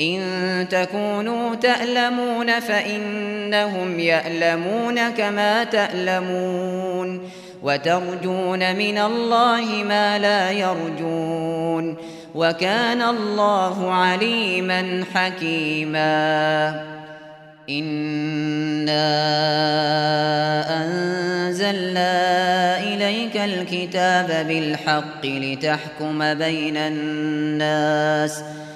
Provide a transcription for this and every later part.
إن تكونوا تألمون فإنهم يألمون كما تألمون وترجون من الله ما لا يرجون وكان الله عليما حكيما إنا أنزلنا إليك الكتاب بالحق لتحكم بين الناس وَإِنَّا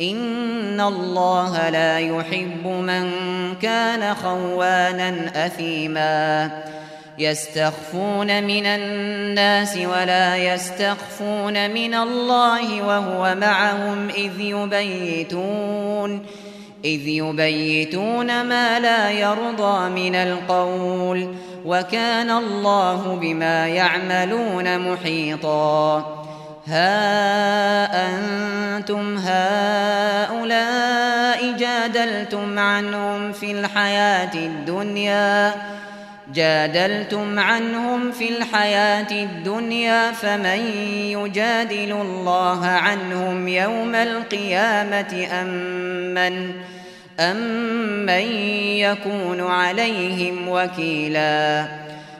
ان الله لا يحب من كان خوانا اثيما يستخفون من الناس ولا يستخفون من الله وهو معهم اذ يبيتون اذ يبيتون ما لا يرضى من القول وكان الله بما يعملون محيطا ها أنتم هؤلاء جادلتم عنهم في الحياة الدنيا جادلتم عنهم في الحياة الدنيا فمن يجادل الله عنهم يوم القيامة أم من؟ أم من يكون عليهم وكيلاً؟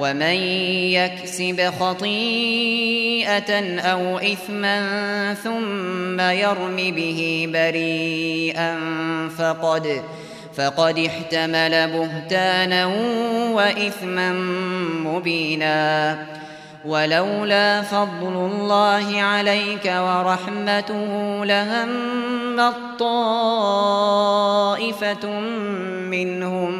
ومن يكسب خطيئة أو إثما ثم يرم به بريئا فقد فقد احتمل بهتانا وإثما مبينا. ولولا فضل الله عليك ورحمته لهم الطائفة منهم